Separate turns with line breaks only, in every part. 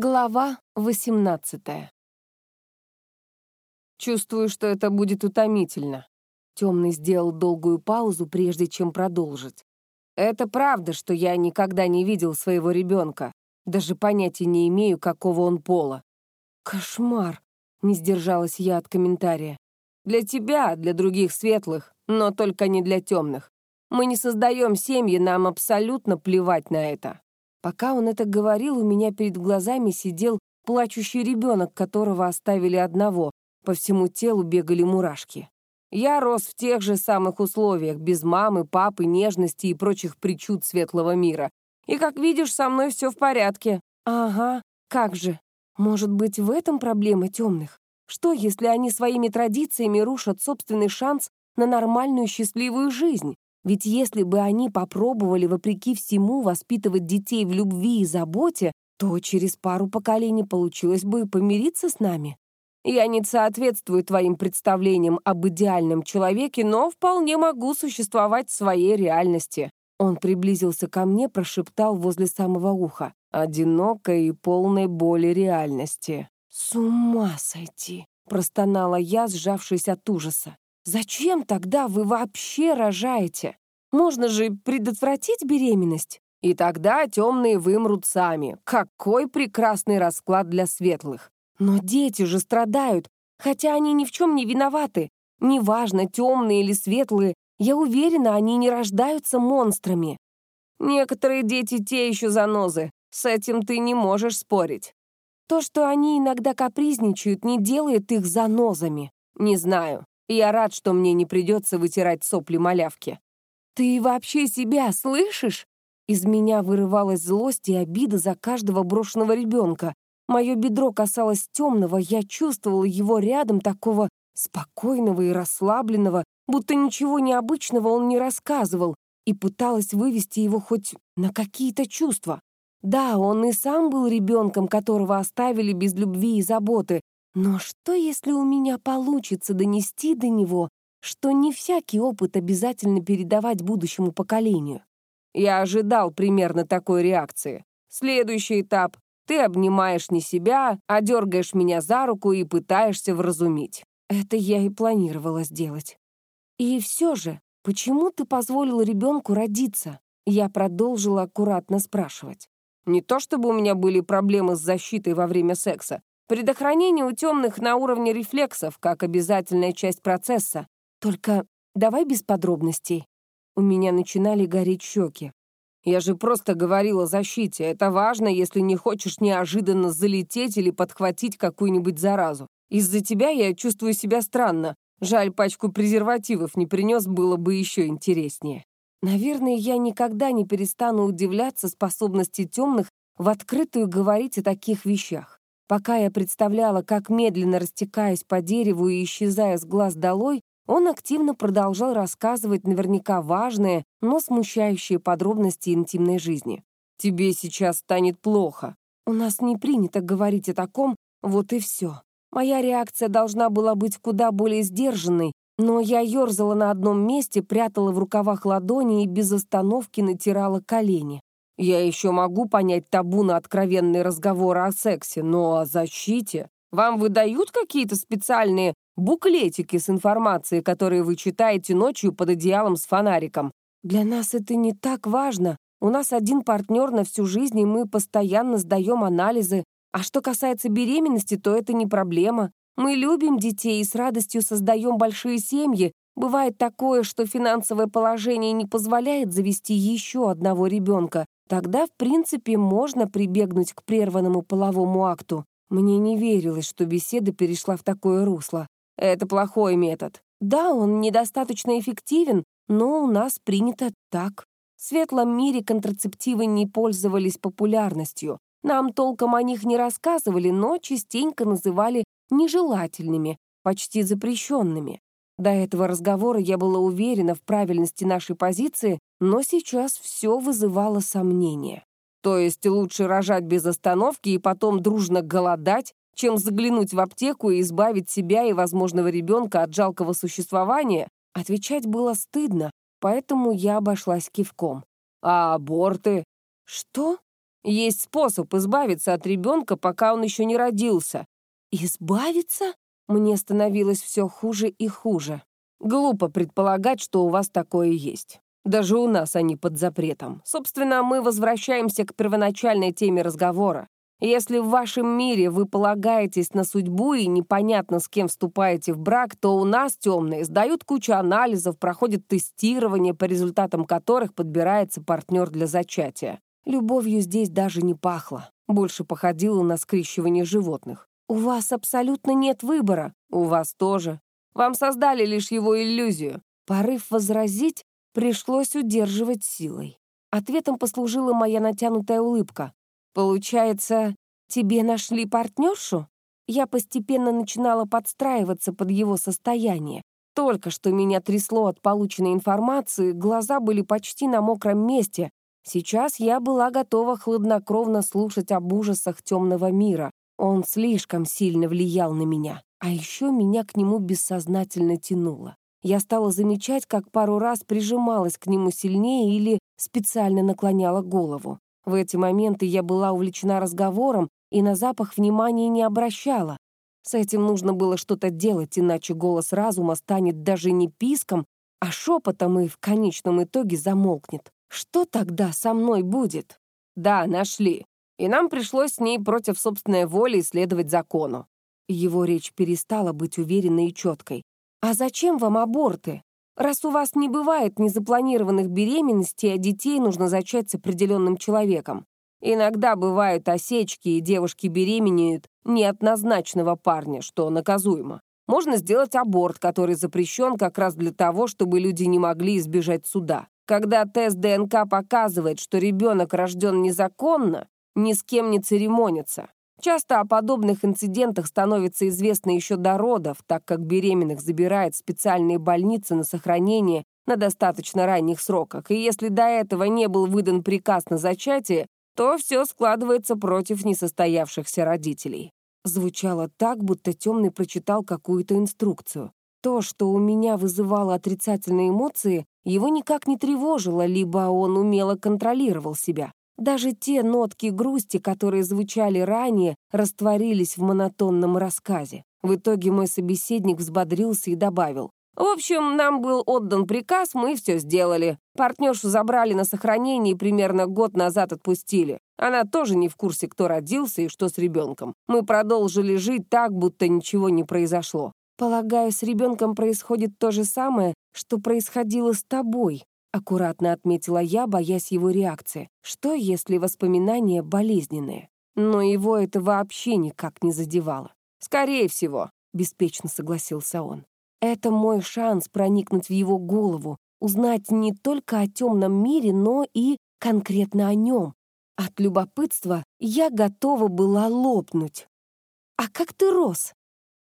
Глава 18 Чувствую, что это будет утомительно. Темный сделал долгую паузу, прежде чем продолжить. Это правда, что я никогда не видел своего ребенка. Даже понятия не имею, какого он пола. Кошмар, не сдержалась я от комментария. Для тебя, для других светлых, но только не для темных. Мы не создаем семьи, нам абсолютно плевать на это. Пока он это говорил, у меня перед глазами сидел плачущий ребенок, которого оставили одного. По всему телу бегали мурашки. Я рос в тех же самых условиях, без мамы, папы, нежности и прочих причуд светлого мира. И, как видишь, со мной все в порядке. Ага, как же. Может быть, в этом проблема темных? Что, если они своими традициями рушат собственный шанс на нормальную счастливую жизнь? Ведь если бы они попробовали, вопреки всему, воспитывать детей в любви и заботе, то через пару поколений получилось бы помириться с нами. Я не соответствую твоим представлениям об идеальном человеке, но вполне могу существовать в своей реальности. Он приблизился ко мне, прошептал возле самого уха. «Одинокой и полной боли реальности». «С ума сойти!» — простонала я, сжавшись от ужаса. Зачем тогда вы вообще рожаете? Можно же предотвратить беременность. И тогда темные вымрут сами. Какой прекрасный расклад для светлых. Но дети же страдают, хотя они ни в чем не виноваты. Неважно, темные или светлые, я уверена, они не рождаются монстрами. Некоторые дети те еще занозы. С этим ты не можешь спорить. То, что они иногда капризничают, не делает их занозами. Не знаю. Я рад, что мне не придется вытирать сопли малявки. «Ты вообще себя слышишь?» Из меня вырывалась злость и обида за каждого брошенного ребенка. Мое бедро касалось темного, я чувствовала его рядом, такого спокойного и расслабленного, будто ничего необычного он не рассказывал, и пыталась вывести его хоть на какие-то чувства. Да, он и сам был ребенком, которого оставили без любви и заботы, но что, если у меня получится донести до него, что не всякий опыт обязательно передавать будущему поколению? Я ожидал примерно такой реакции. Следующий этап. Ты обнимаешь не себя, а дергаешь меня за руку и пытаешься вразумить. Это я и планировала сделать. И все же, почему ты позволил ребенку родиться? Я продолжила аккуратно спрашивать. Не то чтобы у меня были проблемы с защитой во время секса, Предохранение у темных на уровне рефлексов, как обязательная часть процесса. Только давай без подробностей. У меня начинали гореть щеки. Я же просто говорила о защите. Это важно, если не хочешь неожиданно залететь или подхватить какую-нибудь заразу. Из-за тебя я чувствую себя странно. Жаль, пачку презервативов не принес, было бы еще интереснее. Наверное, я никогда не перестану удивляться способности темных в открытую говорить о таких вещах. Пока я представляла, как медленно растекаясь по дереву и исчезая с глаз долой, он активно продолжал рассказывать наверняка важные, но смущающие подробности интимной жизни. «Тебе сейчас станет плохо. У нас не принято говорить о таком, вот и все. Моя реакция должна была быть куда более сдержанной, но я ерзала на одном месте, прятала в рукавах ладони и без остановки натирала колени. Я еще могу понять табу на откровенные разговоры о сексе, но о защите... Вам выдают какие-то специальные буклетики с информацией, которые вы читаете ночью под одеялом с фонариком? Для нас это не так важно. У нас один партнер на всю жизнь, и мы постоянно сдаем анализы. А что касается беременности, то это не проблема. Мы любим детей и с радостью создаем большие семьи. Бывает такое, что финансовое положение не позволяет завести еще одного ребенка. Тогда, в принципе, можно прибегнуть к прерванному половому акту. Мне не верилось, что беседа перешла в такое русло. Это плохой метод. Да, он недостаточно эффективен, но у нас принято так. В светлом мире контрацептивы не пользовались популярностью. Нам толком о них не рассказывали, но частенько называли нежелательными, почти запрещенными. До этого разговора я была уверена в правильности нашей позиции, но сейчас все вызывало сомнения. То есть лучше рожать без остановки и потом дружно голодать, чем заглянуть в аптеку и избавить себя и возможного ребенка от жалкого существования? Отвечать было стыдно, поэтому я обошлась кивком. А аборты? Что? Есть способ избавиться от ребенка, пока он еще не родился».
«Избавиться?»
Мне становилось все хуже и хуже. Глупо предполагать, что у вас такое есть. Даже у нас они под запретом. Собственно, мы возвращаемся к первоначальной теме разговора. Если в вашем мире вы полагаетесь на судьбу и непонятно с кем вступаете в брак, то у нас темные сдают кучу анализов, проходят тестирование, по результатам которых подбирается партнер для зачатия. Любовью здесь даже не пахло. Больше походило на скрещивание животных. У вас абсолютно нет выбора. У вас тоже. Вам создали лишь его иллюзию. Порыв возразить пришлось удерживать силой. Ответом послужила моя натянутая улыбка. Получается, тебе нашли партнершу? Я постепенно начинала подстраиваться под его состояние. Только что меня трясло от полученной информации, глаза были почти на мокром месте. Сейчас я была готова хладнокровно слушать об ужасах темного мира. Он слишком сильно влиял на меня, а еще меня к нему бессознательно тянуло. Я стала замечать, как пару раз прижималась к нему сильнее или специально наклоняла голову. В эти моменты я была увлечена разговором и на запах внимания не обращала. С этим нужно было что-то делать, иначе голос разума станет даже не писком, а шепотом и в конечном итоге замолкнет. Что тогда со мной будет? Да, нашли. И нам пришлось с ней против собственной воли исследовать закону. Его речь перестала быть уверенной и четкой. «А зачем вам аборты? Раз у вас не бывает незапланированных беременностей, а детей нужно зачать с определенным человеком. Иногда бывают осечки, и девушки беременеют не от назначенного парня, что наказуемо. Можно сделать аборт, который запрещен как раз для того, чтобы люди не могли избежать суда. Когда тест ДНК показывает, что ребенок рожден незаконно, ни с кем не церемонятся. Часто о подобных инцидентах становится известно еще до родов, так как беременных забирают в специальные больницы на сохранение на достаточно ранних сроках, и если до этого не был выдан приказ на зачатие, то все складывается против несостоявшихся родителей. Звучало так, будто темный прочитал какую-то инструкцию. То, что у меня вызывало отрицательные эмоции, его никак не тревожило, либо он умело контролировал себя. Даже те нотки грусти, которые звучали ранее, растворились в монотонном рассказе. В итоге мой собеседник взбодрился и добавил. «В общем, нам был отдан приказ, мы все сделали. Партнершу забрали на сохранение и примерно год назад отпустили. Она тоже не в курсе, кто родился и что с ребенком. Мы продолжили жить так, будто ничего не произошло. Полагаю, с ребенком происходит то же самое, что происходило с тобой, Аккуратно отметила я, боясь его реакции. Что, если воспоминания болезненные? Но его это вообще никак не задевало. «Скорее всего», — беспечно согласился он. «Это мой шанс проникнуть в его голову, узнать не только о темном мире, но и конкретно о нем. От любопытства я готова была лопнуть. «А как ты рос?»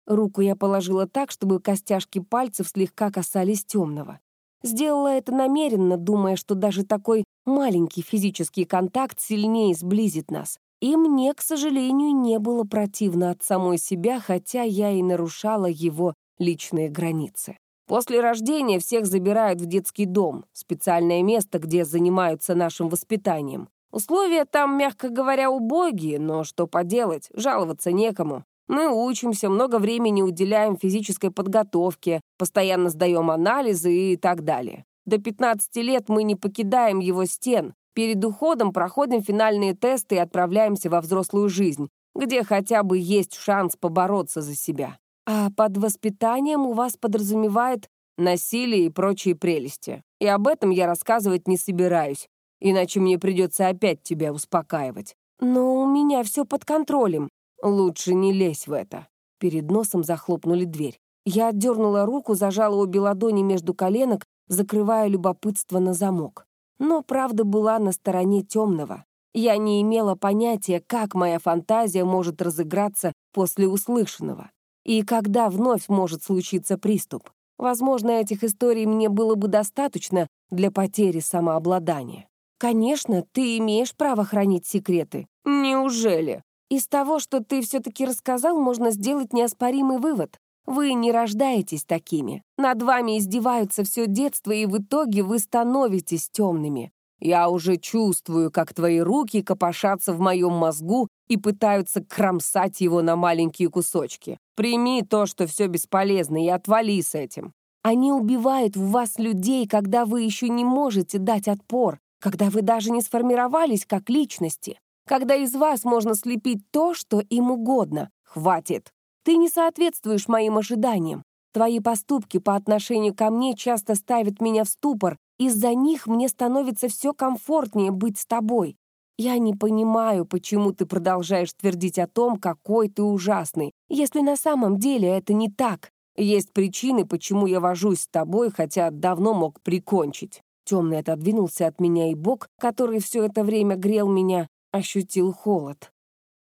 Руку я положила так, чтобы костяшки пальцев слегка касались темного. Сделала это намеренно, думая, что даже такой маленький физический контакт сильнее сблизит нас. И мне, к сожалению, не было противно от самой себя, хотя я и нарушала его личные границы. После рождения всех забирают в детский дом, специальное место, где занимаются нашим воспитанием. Условия там, мягко говоря, убогие, но что поделать, жаловаться некому. Мы учимся, много времени уделяем физической подготовке, постоянно сдаем анализы и так далее. До 15 лет мы не покидаем его стен. Перед уходом проходим финальные тесты и отправляемся во взрослую жизнь, где хотя бы есть шанс побороться за себя. А под воспитанием у вас подразумевает насилие и прочие прелести. И об этом я рассказывать не собираюсь, иначе мне придется опять тебя успокаивать. Но у меня все под контролем. «Лучше не лезь в это». Перед носом захлопнули дверь. Я отдернула руку, зажала обе ладони между коленок, закрывая любопытство на замок. Но правда была на стороне темного. Я не имела понятия, как моя фантазия может разыграться после услышанного. И когда вновь может случиться приступ. Возможно, этих историй мне было бы достаточно для потери самообладания. Конечно, ты имеешь право хранить секреты. Неужели? Из того, что ты все-таки рассказал, можно сделать неоспоримый вывод. Вы не рождаетесь такими. Над вами издеваются все детство, и в итоге вы становитесь темными. Я уже чувствую, как твои руки копошатся в моем мозгу и пытаются кромсать его на маленькие кусочки. Прими то, что все бесполезно, и отвали с этим.
Они убивают в вас людей, когда вы еще не можете дать отпор, когда вы даже не сформировались как личности, когда из вас можно слепить то, что им угодно. Хватит. Ты не соответствуешь моим ожиданиям. Твои поступки по отношению ко мне часто ставят меня в ступор. Из-за них мне становится все комфортнее быть с тобой. Я не понимаю, почему ты продолжаешь твердить о том, какой ты ужасный, если на самом деле это не так. Есть причины, почему я вожусь с тобой, хотя давно мог прикончить. Темный отодвинулся от меня, и бок, который все это время грел меня, ощутил холод.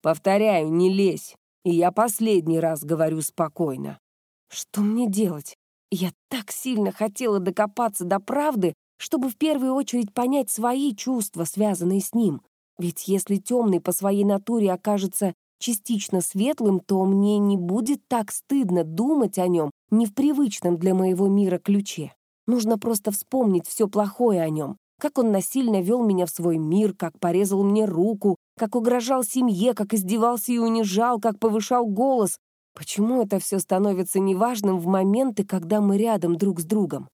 Повторяю, не лезь. И я последний раз говорю спокойно. Что мне делать? Я так сильно хотела докопаться до правды, чтобы в первую очередь понять свои чувства, связанные с ним. Ведь если темный по своей натуре окажется частично светлым, то мне не будет так стыдно думать о нем не в привычном для моего мира ключе. Нужно просто вспомнить все плохое о нем, как он насильно вел меня в свой мир, как порезал мне руку, как угрожал семье, как издевался и унижал, как повышал голос. Почему это все становится неважным в моменты, когда мы рядом друг с другом?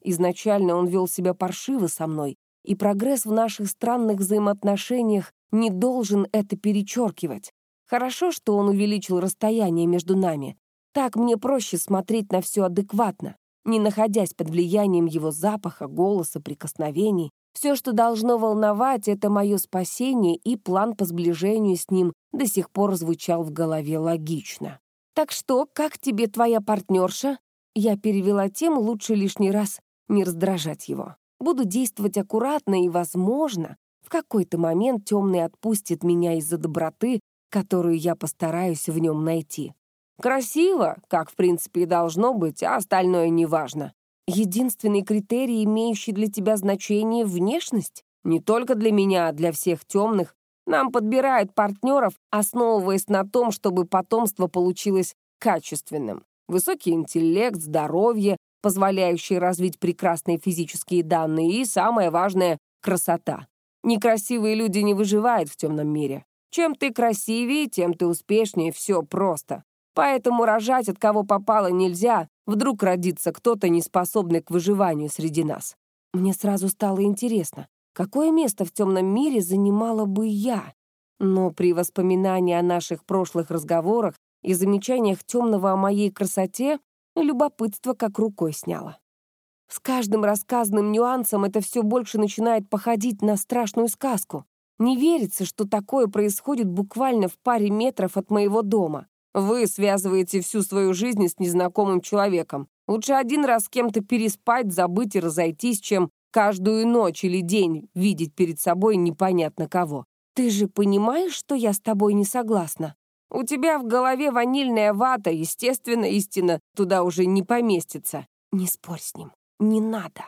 Изначально он вел себя паршиво со мной, и прогресс в наших странных взаимоотношениях не должен это перечеркивать. Хорошо, что он увеличил расстояние между нами. Так мне проще смотреть на все адекватно, не находясь под влиянием его запаха, голоса, прикосновений. Все, что должно волновать, это мое спасение, и план по сближению с ним до сих пор звучал в голове логично. «Так что, как тебе твоя партнерша?» Я перевела тему, лучше лишний раз не раздражать его. Буду действовать аккуратно и, возможно, в какой-то момент темный отпустит меня из-за доброты, которую я постараюсь в нем найти. Красиво, как в принципе и должно быть, а остальное неважно. Единственный критерий, имеющий для тебя значение — внешность. Не только для меня, а для всех темных. Нам подбирают партнеров, основываясь на том, чтобы потомство получилось качественным. Высокий интеллект, здоровье, позволяющие развить прекрасные физические данные, и, самое важное, красота. Некрасивые люди не выживают в темном мире. Чем ты красивее, тем ты успешнее, все просто. Поэтому рожать от кого попало нельзя, вдруг родится кто-то, неспособный к выживанию среди нас. Мне сразу стало интересно, какое место в темном мире занимала бы я? Но при воспоминании о наших прошлых разговорах и замечаниях темного о моей красоте любопытство как рукой сняло. С каждым рассказанным нюансом это все больше начинает походить на страшную сказку. Не верится, что такое происходит буквально в паре метров от моего дома. Вы связываете всю свою жизнь с незнакомым человеком. Лучше один раз с кем-то переспать, забыть и разойтись, чем каждую ночь или день видеть перед собой непонятно кого. Ты же понимаешь, что я с тобой не согласна? У тебя в голове ванильная вата, естественно, истина туда уже не поместится. Не спорь с ним, не надо.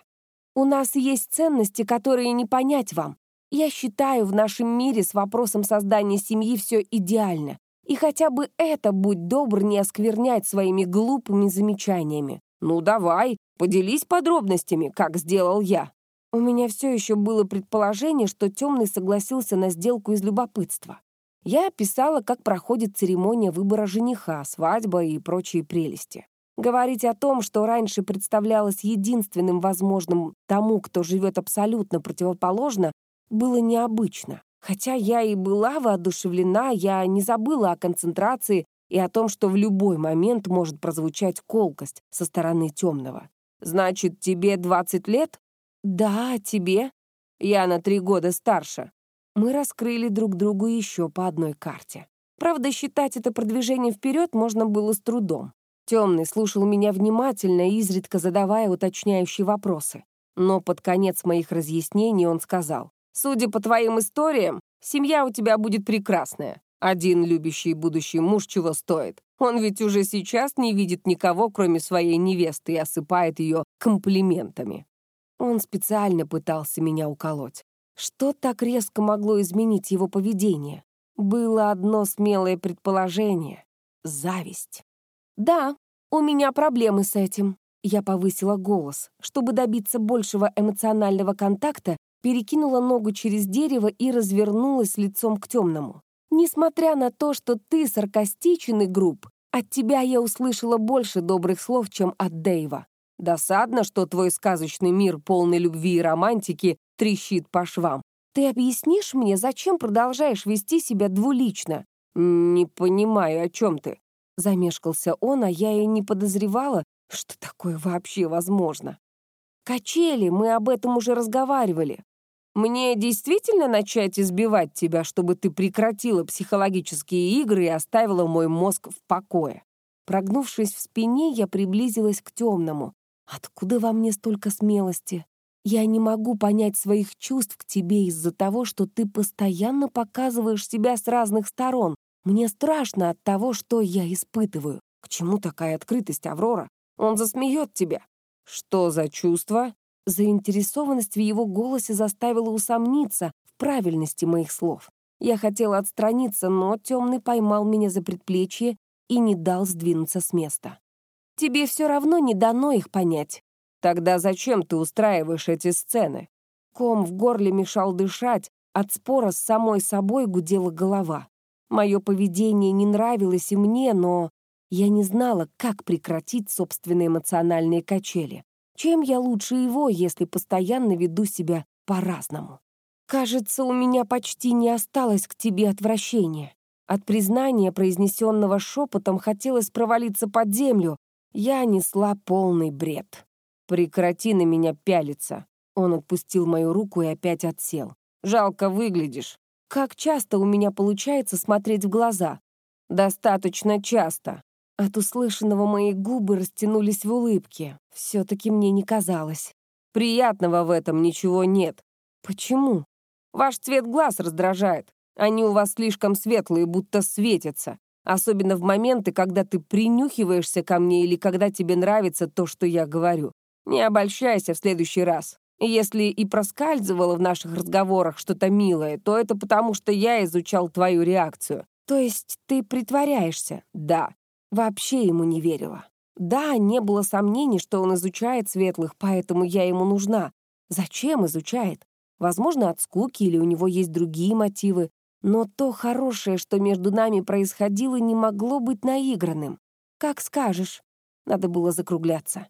У нас есть ценности, которые не понять вам. Я считаю, в нашем мире с вопросом создания семьи все идеально. И хотя бы это, будь добр, не осквернять своими глупыми замечаниями. Ну давай, поделись подробностями, как сделал я. У меня все еще было предположение, что Темный согласился на сделку из любопытства. Я описала, как проходит церемония выбора жениха, свадьба и прочие прелести. Говорить о том, что раньше представлялось единственным возможным тому, кто живет абсолютно противоположно, было необычно. Хотя я и была воодушевлена, я не забыла о концентрации и о том, что в любой момент может прозвучать колкость со стороны темного. «Значит, тебе 20 лет?» «Да, тебе?» «Я на три года старше». Мы раскрыли друг другу еще по одной карте. Правда, считать это продвижение вперед можно было с трудом. Темный слушал меня внимательно, изредка задавая уточняющие вопросы. Но под конец моих разъяснений он сказал, Судя по твоим историям, семья у тебя будет прекрасная. Один любящий будущий муж чего стоит. Он ведь уже сейчас не видит никого, кроме своей невесты, и осыпает ее комплиментами. Он специально пытался меня уколоть. Что так резко могло изменить его поведение? Было одно смелое предположение — зависть. «Да, у меня проблемы с этим». Я повысила голос. Чтобы добиться большего эмоционального контакта, перекинула ногу через дерево и развернулась лицом к темному. «Несмотря на то, что ты саркастичен и груб, от тебя я услышала больше добрых слов, чем от Дэйва. Досадно, что твой сказочный мир, полный любви и романтики, трещит по швам. Ты объяснишь мне, зачем продолжаешь вести себя двулично? Не понимаю, о чем ты. Замешкался он, а я и не подозревала, что такое вообще возможно. Качели, мы об этом уже разговаривали. Мне действительно начать избивать тебя, чтобы ты прекратила психологические игры и оставила мой мозг в покое? Прогнувшись в спине, я приблизилась к темному. Откуда во мне столько смелости? Я не могу понять своих чувств к тебе из-за того, что ты постоянно показываешь себя с разных сторон. Мне страшно от того, что я испытываю. К чему такая открытость, Аврора? Он засмеет тебя. Что за чувство? Заинтересованность в его голосе заставила усомниться в правильности моих слов. Я хотела отстраниться, но темный поймал меня за предплечье и не дал сдвинуться с места. Тебе все равно не дано их понять. Тогда зачем ты устраиваешь эти сцены? Ком в горле мешал дышать, от спора с самой собой гудела голова. Мое поведение не нравилось и мне, но я не знала, как прекратить собственные эмоциональные качели. Чем я лучше его, если постоянно веду себя по-разному? Кажется, у меня почти не осталось к тебе отвращения. От признания, произнесенного шепотом, хотелось провалиться под землю. Я несла полный бред. «Прекрати на меня пялиться». Он отпустил мою руку и опять отсел. «Жалко выглядишь. Как часто у меня получается смотреть в глаза?» «Достаточно часто». От услышанного мои губы растянулись в улыбке. Все-таки мне не казалось. «Приятного в этом ничего нет». «Почему?» «Ваш цвет глаз раздражает. Они у вас слишком светлые, будто светятся. Особенно в моменты, когда ты принюхиваешься ко мне или когда тебе нравится то, что я говорю. Не обольщайся в следующий раз. Если и проскальзывало в наших разговорах что-то милое, то это потому, что я изучал твою реакцию. То есть ты притворяешься? Да. Вообще ему не верила. Да, не было сомнений, что он изучает светлых, поэтому я ему нужна. Зачем изучает? Возможно, от скуки или у него есть другие мотивы. Но то хорошее, что между нами происходило, не могло быть наигранным. Как скажешь. Надо было закругляться.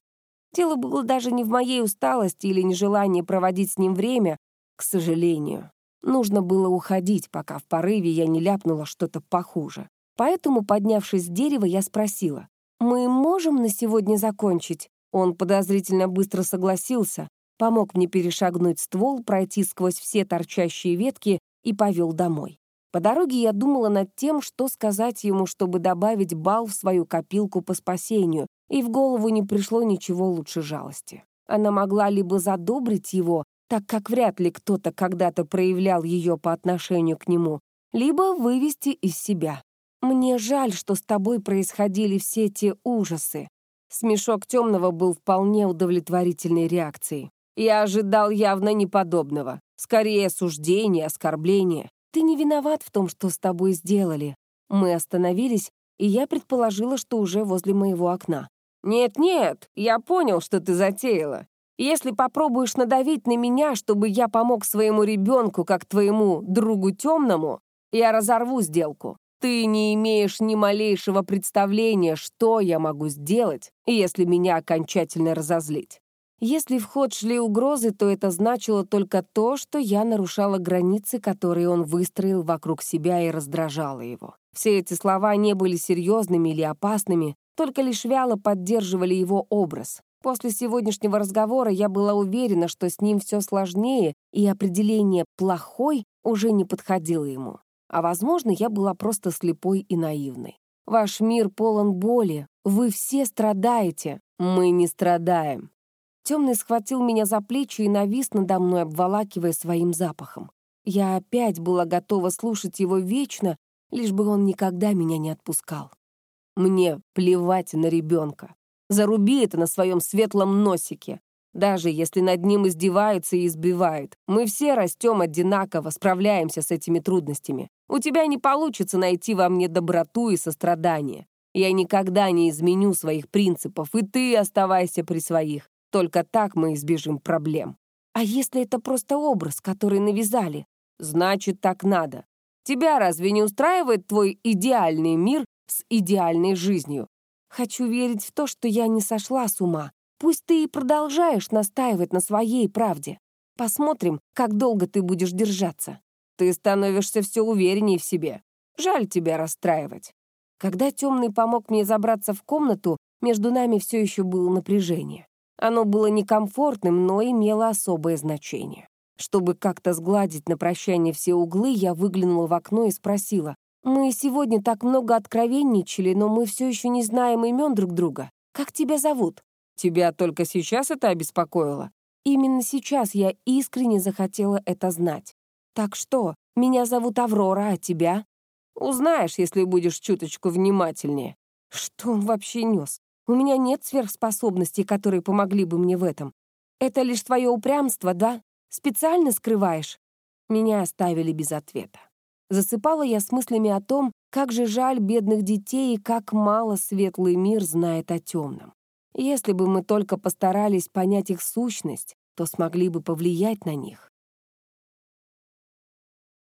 Дело было даже не в моей усталости или нежелании проводить с ним время, к сожалению. Нужно было уходить, пока в порыве я не ляпнула что-то похуже. Поэтому, поднявшись с дерева, я спросила, «Мы можем на сегодня закончить?» Он подозрительно быстро согласился, помог мне перешагнуть ствол, пройти сквозь все торчащие ветки и повел домой. По дороге я думала над тем, что сказать ему, чтобы добавить бал в свою копилку по спасению, и в голову не пришло ничего лучше жалости. Она могла либо задобрить его, так как вряд ли кто-то когда-то проявлял ее по отношению к нему, либо вывести из себя. «Мне жаль, что с тобой происходили все те ужасы». Смешок темного был вполне удовлетворительной реакцией. Я ожидал явно неподобного. Скорее, осуждение, оскорбление. Ты не виноват в том, что с тобой сделали. Мы остановились, и я предположила, что уже возле моего окна. «Нет-нет, я понял, что ты затеяла. Если попробуешь надавить на меня, чтобы я помог своему ребенку, как твоему другу темному, я разорву сделку. Ты не имеешь ни малейшего представления, что я могу сделать, если меня окончательно разозлить. Если в ход шли угрозы, то это значило только то, что я нарушала границы, которые он выстроил вокруг себя и раздражала его. Все эти слова не были серьезными или опасными, только лишь вяло поддерживали его образ. После сегодняшнего разговора я была уверена, что с ним все сложнее, и определение «плохой» уже не подходило ему. А, возможно, я была просто слепой и наивной. Ваш мир полон боли, вы все страдаете. Мы не страдаем. Темный схватил меня за плечи и навис надо мной, обволакивая своим запахом. Я опять была готова слушать его вечно, лишь бы он никогда меня не отпускал. Мне плевать на ребенка. Заруби это на своем светлом носике. Даже если над ним издеваются и избивают. Мы все растем одинаково, справляемся с этими трудностями. У тебя не получится найти во мне доброту и сострадание. Я никогда не изменю своих принципов, и ты оставайся при своих. Только так мы избежим проблем. А если это просто образ, который навязали?
Значит, так надо. Тебя разве не устраивает твой идеальный мир с идеальной жизнью?
Хочу верить в то, что я не сошла с ума. Пусть ты и продолжаешь настаивать на своей правде. Посмотрим, как долго ты будешь держаться.
Ты становишься все увереннее в себе. Жаль тебя расстраивать.
Когда темный помог мне забраться в комнату, между нами все еще было напряжение. Оно было некомфортным, но имело особое значение. Чтобы как-то сгладить на прощание все углы, я выглянула в окно и спросила, «Мы сегодня так много откровенничали, но мы все еще не знаем имен друг друга. Как тебя зовут?»
«Тебя только сейчас это обеспокоило?»
Именно сейчас я искренне захотела это знать. «Так что, меня зовут Аврора, а тебя?»
«Узнаешь, если будешь чуточку внимательнее».
Что он вообще нес? У меня нет сверхспособностей, которые помогли бы мне в этом. Это лишь твое упрямство, да? Специально скрываешь?» Меня оставили без ответа. Засыпала я с мыслями о том, как же жаль бедных детей и как мало светлый мир знает о темном. Если бы мы только постарались понять их сущность, то смогли бы повлиять на них.